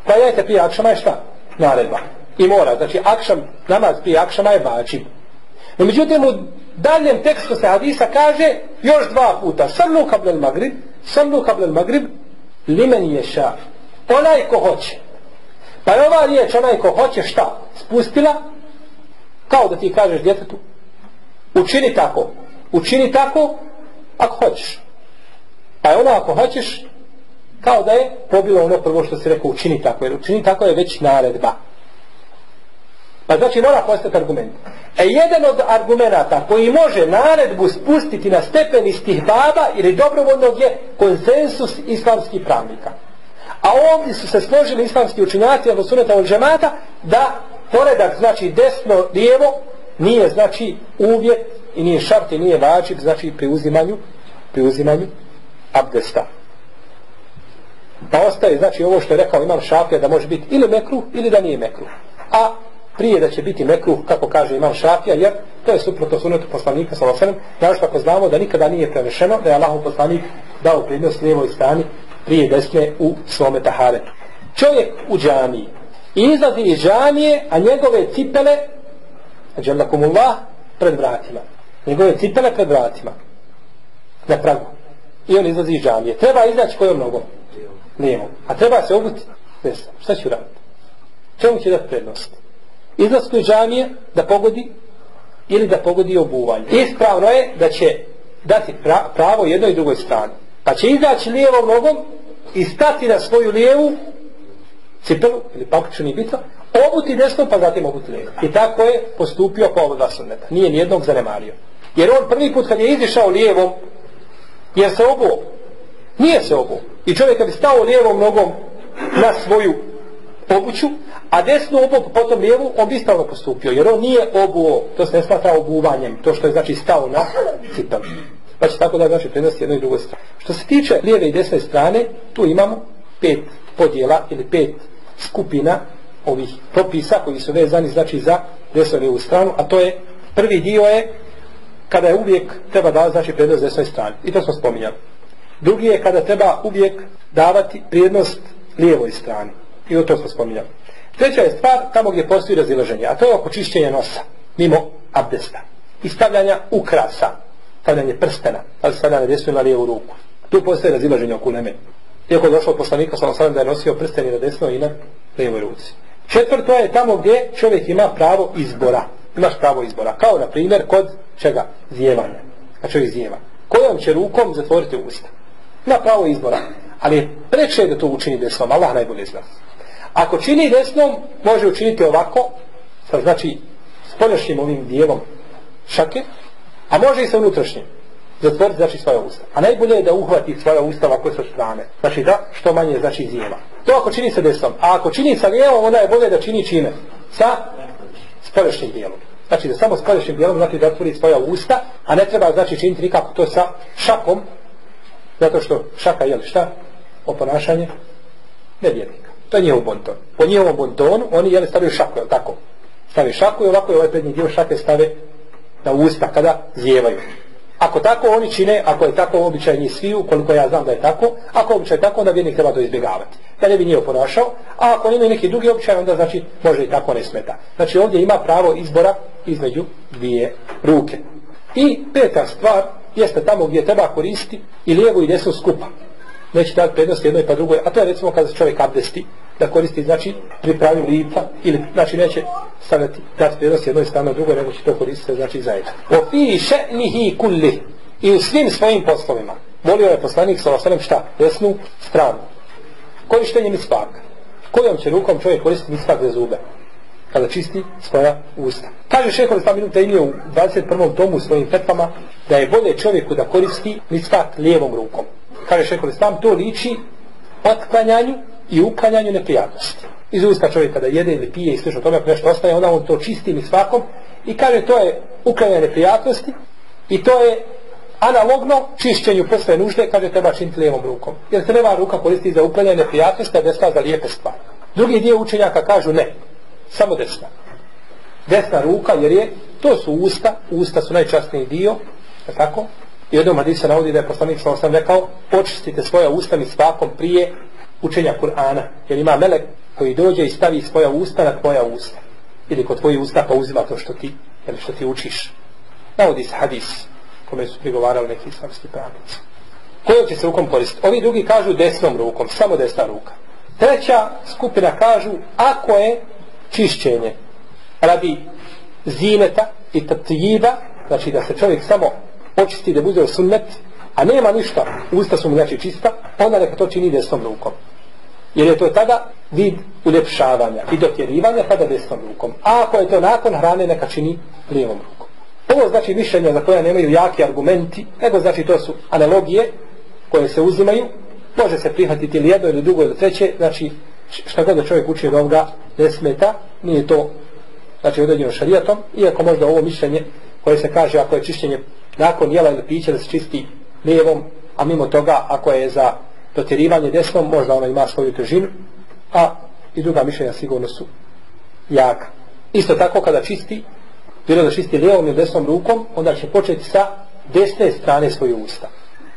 Speaker 1: Klanjajte prije akšama je šta? Naredba. I mora, znači akšam, namaz prije akšama je vađiv. No međutim, u daljem tekstu se hadisa kaže još dva puta, sallu kablil magrib, sallu kablil magrib, limen ješa onaj ko hoće pa je ova riječ onaj ko hoće šta? Spustila kao da ti kažeš djetetu učini tako učini tako ako hoćeš. Pa je ono ako hoćeš kao da je pobilo ono prvo što se rekao učini tako jer učini tako je već naredba. Pa znači mora postati argument. E jedan od argumenta koji može naredbu spustiti na stepen istih baba ili dobrovoljnog je konsensus islamskih pravnika a ovdje su se složili islamski učinjaci od suneta od džemata da poredak znači desno lijevo nije znači uvjet i nije šart i nije vađib znači pri uzimanju pri uzimanju abdesta. Pa ostaje znači ovo što je rekao imam šafija da može biti ili mekru ili da nije mekru a prije da će biti mekruh, kako kaže imam šafija, jer to je suprotno sunetu poslanika sa losenem, znaš ako znamo da nikada nije prevešeno, da je Allah poslanik dao prednost lijevoj strani prije desne u svome taharetu. Čovjek u džamiji izlazi iz džamije, a njegove cipele, džemlakumullah, pred vratima. Njegove cipele pred vratima. Na pragu. I on izlazi iz džamije. Treba izaći kojom nogom? lijevom. A treba se obuti desnom. Šta ću raditi? Čemu će dati prednost? Izlasku iz džamije da pogodi ili da pogodi obuvanje. Ispravno je da će dati pravo jednoj i drugoj strani. Pa će izaći lijevom nogom i stati na svoju lijevu cipelu ili papuču ni bitno, obuti desno pa zatim obuti lijevo. I tako je postupio po ovo dva sunneta. Nije nijednog zanemario. Jer on prvi put kad je izišao lijevom, jer se obuo, nije se obuo. I čovjek kad bi stao lijevom nogom na svoju obuću, a desnu obuku potom lijevu, on bi stalno postupio. Jer on nije obuo, to se ne smatra obuvanjem, to što je znači stao na cipelu. Pa će tako da znači prenosi jednoj i drugoj strane. Što se tiče lijeve i desne strane, tu imamo pet podjela ili pet skupina ovih propisa koji su vezani znači za desnu lijevu stranu, a to je prvi dio je kada je uvijek treba da znači prednost desnoj strani. I to smo spominjali. Drugi je kada treba uvijek davati prijednost lijevoj strani. I to smo spominjali. Treća je stvar tamo gdje postoji razilaženje, a to je oko čišćenja nosa, mimo abdesta. I stavljanja ukrasa, stavljanje prstena, ali stavljanje desnu na lijevu ruku. Tu postoje razilaženje oko uleme. Iako je došlo od poslanika, sam sam da je nosio prsteni na desno i na lijevoj ruci. Četvrto je tamo gdje čovjek ima pravo izbora. Imaš pravo izbora. Kao na primjer kod čega? Zijevanja. A čovjek zjeva. Kojom će rukom zatvoriti usta? Ima pravo izbora. Ali je preče da to učini desnom. Allah najbolje zna. Ako čini desnom, može učiniti ovako, sa znači spoljašnjim ovim dijelom šake, a može i sa unutrašnjim zatvoriti znači svoja usta. A najbolje je da uhvati svoja usta ovako sa strane. Znači da što manje znači zima. To ako čini sa desnom. A ako čini sa lijevom, onda je bolje da čini čime? Sa spoljašnjim dijelom. Znači da samo spoljašnjim dijelom znači da otvori svoja usta, a ne treba znači činiti nikako to sa šakom, zato što šaka je li šta? Oponašanje nevjernika. To je njihov bonton. Po njihovom bontonu oni jeli stavljaju šaku, je tako? Stavi šaku i ovako je ovaj prednji dio šake stave na usta kada zjevaju. Ako tako oni čine, ako je tako običaj njih sviju, koliko ja znam da je tako, ako običaj tako, onda vjernik treba to izbjegavati. Da ne bi nije ponašao, a ako nema neki drugi običaj, onda znači može i tako ne smeta. Znači ovdje ima pravo izbora između dvije ruke. I peta stvar jeste tamo gdje treba koristiti i lijevu i desnu skupa. Neće dati prednost jednoj pa drugoj, a to je recimo kada se čovjek abdesti, da koristi, znači, pripravi lica, ili, znači, neće stavljati kad prednost jednoj strane na drugoj, nego će to koristiti, znači, zajedno. O fi še'nihi kulli, i u svim svojim poslovima, volio je poslanik, sa osanem, šta? Desnu stranu. Korištenje mispaka. Kojom će rukom čovjek koristiti mispak za zube? Kada čisti svoja usta. Kaže šehovi sta minuta ili u 21. tomu svojim fetvama, da je bolje čovjeku da koristi mispak lijevom rukom. Kaže šehovi sta to liči otklanjanju i uklanjanju neprijatnosti. Iz usta čovjeka da jede ili pije i slično tome, ako nešto ostaje, onda on to čisti mi svakom i kaže to je uklanjanje neprijatnosti i to je analogno čišćenju posle nužde, kaže treba činiti lijevom rukom. Jer se nema ruka koristi za uklanjanje neprijatnosti, a desna za lijepe stvari. Drugi dio učenjaka kažu ne, samo desna. Desna ruka, jer je, to su usta, usta su najčastniji dio, je tako? I jednom hadisa navodi da je poslanik što sam rekao, počistite svoja usta mi svakom prije učenja Kur'ana. Jer ima melek koji dođe i stavi svoja usta na tvoja usta. Ili kod tvoji usta pa uzima to što ti, jel, što ti učiš. Navodi se hadis kome su prigovarali neki islamski pravnici. Kojom će se rukom koristiti? Ovi drugi kažu desnom rukom, samo desna ruka. Treća skupina kažu, ako je čišćenje radi zineta i tatjiba, znači da se čovjek samo očisti da bude sunnet, a nema ništa, usta su mu znači čista, onda neka to čini desnom rukom. Jer je to tada vid uljepšavanja i dotjerivanja tada desnom rukom. A ako je to nakon hrane, neka čini lijevom rukom. Ovo znači mišljenja za koja nemaju jaki argumenti, nego znači to su analogije koje se uzimaju, može se prihvatiti ili jedno ili drugo ili treće, znači šta god da čovjek uči od ovoga ne smeta, nije to znači određeno šarijatom, iako možda ovo mišljenje koje se kaže ako je čišćenje nakon jela ili pića da se čisti lijevom, a mimo toga ako je za dotjerivanje desnom, možda ona ima svoju težinu, a i druga mišljenja sigurno su jaka. Isto tako kada čisti, bilo da čisti lijevom ili desnom rukom, onda će početi sa desne strane svoje usta.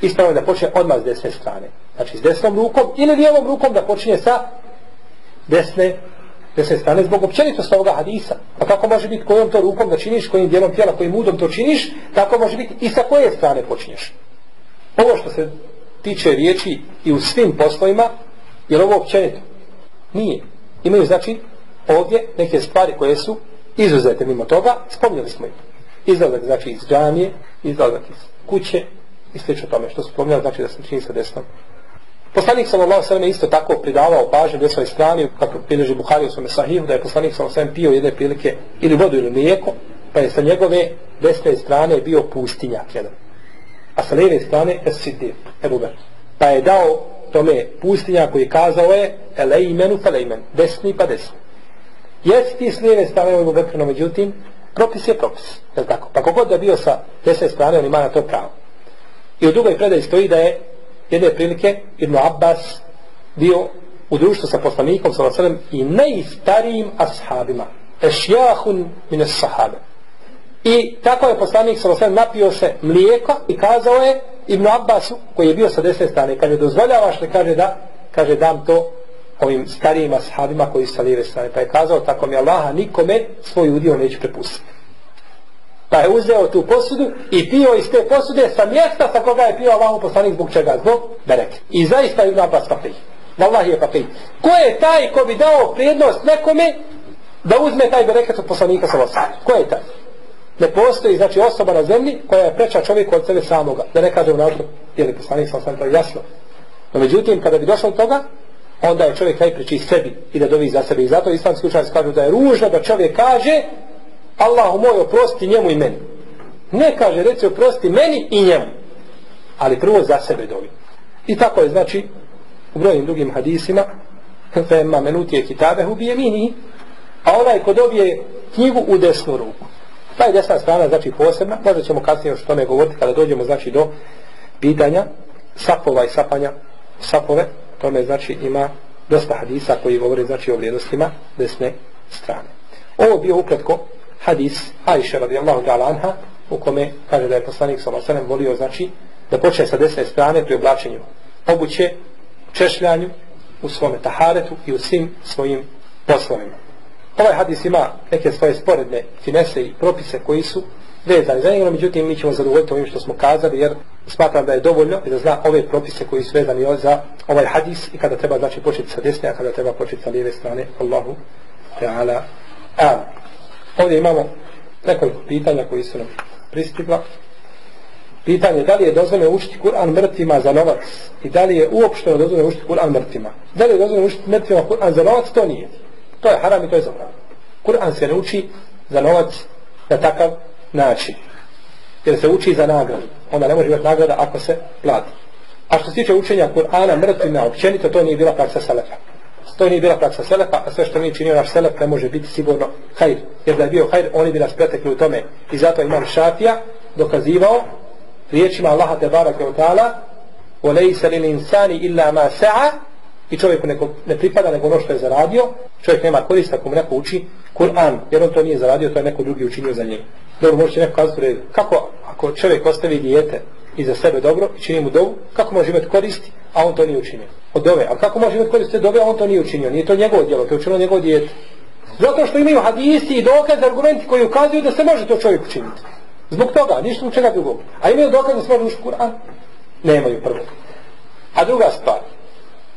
Speaker 1: Ispravno je da počne odmah s desne strane. Znači s desnom rukom ili lijevom rukom da počinje sa desne desne strane zbog općenitosti ovoga hadisa. Pa kako može biti kojom to rukom da činiš, kojim dijelom tijela, kojim udom to činiš, tako može biti i sa koje strane počinješ. Ovo što se tiče riječi i u svim poslovima, jer ovo općenito? Nije. Imaju znači ovdje neke stvari koje su izuzete mimo toga, spomnjali smo ih. Izlazak znači iz džamije, izlazak iz kuće i slično tome što su spomnjali znači da se čini sa desnom. Poslanik sallallahu alejhi ve sellem isto tako pridavao pažnju desnoj strani, strane kako bilježi Buhari u svom sahihu da je poslanik sallallahu alejhi ve pio jedne prilike ili vodu ili mlijeko, pa je sa njegove desne strane bio pustinjak jedan. A sa lijeve strane es-Siddiq, Ebu Bekr. Pa je dao tome pustinja koji kazao je elejmenu felejmen, desni pa desni. Jesi ti s lijeve strane Ebu Bekr, no međutim, propis je propis. Je tako? Pa kogod da bio sa desne strane, on ima na to pravo. I u drugoj predaj stoji da je jedne prilike Ibn Abbas bio u društvu sa poslanikom sallam i najstarijim ashabima. Ešjahun mine sahabe. I tako je poslanik sallam napio se mlijeko i kazao je Ibn Abbasu koji je bio sa desne strane kaže dozvoljavaš li? Kaže da. Kaže dam to ovim starijim ashabima koji su sa lijeve strane. Pa je kazao tako mi Allaha nikome svoj udio neće prepustiti. Pa je uzeo tu posudu i pio iz te posude sa mjesta sa koga je pio Allahu poslanik zbog čega? Zbog bereke. I zaista je Ibn Abbas papij Wallahi je papij ko je taj ko bi dao prijednost nekome da uzme taj bereket od poslanika sa vasem ko je taj? Ne postoji znači osoba na zemlji koja je preča čovjeku od sebe samoga. Da ne kaže u narodu ili poslanik sam sam to jasno. No međutim kada bi došlo toga onda je čovjek najpreći sebi i da dovi za sebe. I zato islamski učenjaci kažu da je ružno da čovjek kaže Allahu moj oprosti njemu i meni. Ne kaže reci oprosti meni i njemu. Ali prvo za sebe dovi. I tako je znači u brojnim drugim hadisima fe ma menutije kitabe ubije mini a onaj ko dobije knjigu u desnu ruku pa je desna strana znači posebna možda ćemo kasnije još tome govoriti kada dođemo znači do pitanja sapova i sapanja sapove tome znači ima dosta hadisa koji govore znači o vrijednostima desne strane. Ovo bio ukratko hadis Aisha radijallahu ta'ala anha u kome kaže da je poslanik sallallahu alejhi volio znači da počne sa desne strane pri oblačenju obuće, češljanju u svome taharetu i u svim svojim poslovima. Ovaj hadis ima neke svoje sporedne finese i propise koji su vezani za njega, međutim mi ćemo zadovoljiti ovim što smo kazali jer smatram da je dovoljno i da zna ove propise koji su vezani za ovaj hadis i kada treba znači početi sa desne, a kada treba početi sa lijeve strane Allahu Teala A. Ovdje imamo nekoliko pitanja koji su nam pristigla. Pitanje da li je dozvoljeno učiti Kur'an mrtvima za novac i da li je uopšteno dozvoljeno učiti Kur'an mrtvima. Da li je dozvoljeno učiti mrtvima Kur'an za novac, to nije. To je haram i to je zabran. Kur'an se ne uči za novac na takav način. Jer se uči za nagradu. Onda ne može imati nagrada ako se plati. A što se tiče učenja Kur'ana mrtvima općenito, to nije bila praksa Selefa. To nije bila praksa Selefa, a sve što nije činio naš Selef ne može biti sigurno hajr. Jer da je bio hajr, oni bi nas pretekli u tome. I zato imam Šafija dokazivao riječima Allaha te barake u ta'ala وَلَيْسَ لِلْإِنسَانِ إِلَّا مَا سَعَ i čovjeku neko, ne pripada nego ono što je zaradio, čovjek nema korista ako mu neko uči Kur'an, jer on to nije zaradio, to je neko drugi učinio za njega. Dobro, možete neko kazati redu. Kako, ako čovjek ostavi dijete i za sebe dobro i čini mu dovu, kako može imati koristi, a on to nije učinio? Od dove. A kako može imati koristi od dove, a on to nije učinio? Nije to njegovo djelo, to je učinio njegovo dijete. Zato što imaju hadisi i dokaz, argumenti koji ukazuju da se može to čovjek učiniti. Zbog toga, ništa u čega drugog. A imaju dokaze da se može ući Kur'an? Nemaju prvo. A druga stvar,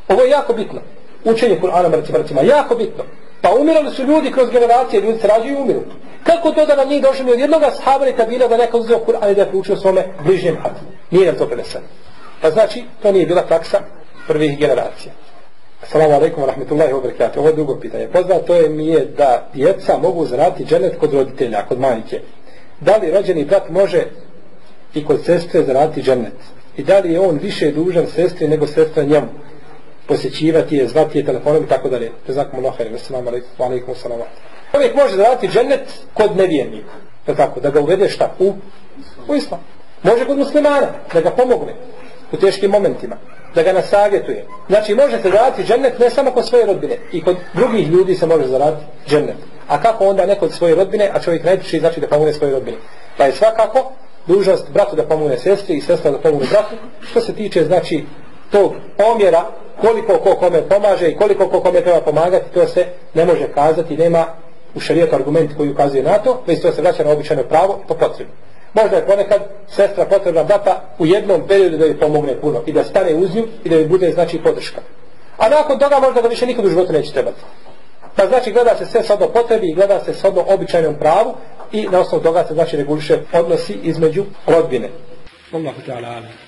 Speaker 1: Ovo je jako bitno. Učenje Kur'ana mrtvim mrtvima. Jako bitno. Pa umirali su ljudi kroz generacije, ljudi se rađuju i umiru. Kako to da na njih došli od jednog sahaba i tabina da neka uzeo Kur'an i da je proučio svome bližnjem hatu? Nije nam to preneseno. Pa znači, to nije bila praksa prvih generacija. Assalamu alaikum wa rahmetullahi wa barakatuh. Ovo je drugo pitanje. Poznato je mi je da djeca mogu zarati dženet kod roditelja, kod majke. Da li rođeni brat može i kod sestre zarati dženet? I da li je on više dužan sestri nego sestra njemu? Posjećivati je, zvati je telefonom i tako dalje. Jazakum Allah khair. Assalamu alaikum. Wa alaikum assalam. Čovjek može da vrati džennet kod nevjernika. Je tako? Da ga uvede šta? U, u islam. Može kod muslimana. Da ga pomogne u teškim momentima. Da ga nasavjetuje. Znači može se zaraditi džennet ne samo kod svoje rodbine. I kod drugih ljudi se može zaraditi džennet. A kako onda ne kod svoje rodbine, a čovjek najpriči znači da pomogne svoje rodbine. Pa je svakako dužnost bratu da pomogne sestri i sestra da pomogne bratu. Što se tiče znači tog omjera koliko ko kome pomaže i koliko ko kome treba pomagati, to se ne može kazati, nema u šarijetu argument koji ukazuje na to, već to se vraća na običajno pravo i po potrebu. Možda je ponekad sestra potrebna data u jednom periodu da joj pomogne puno i da stane uz nju i da joj bude znači podrška. a nakon toga možda da više nikad u životu neće trebati. Pa znači gleda se sve sodno potrebi i gleda se sodno običajnom pravu i na osnovu toga se znači reguliše odnosi između rodbine. Allahu ta'ala.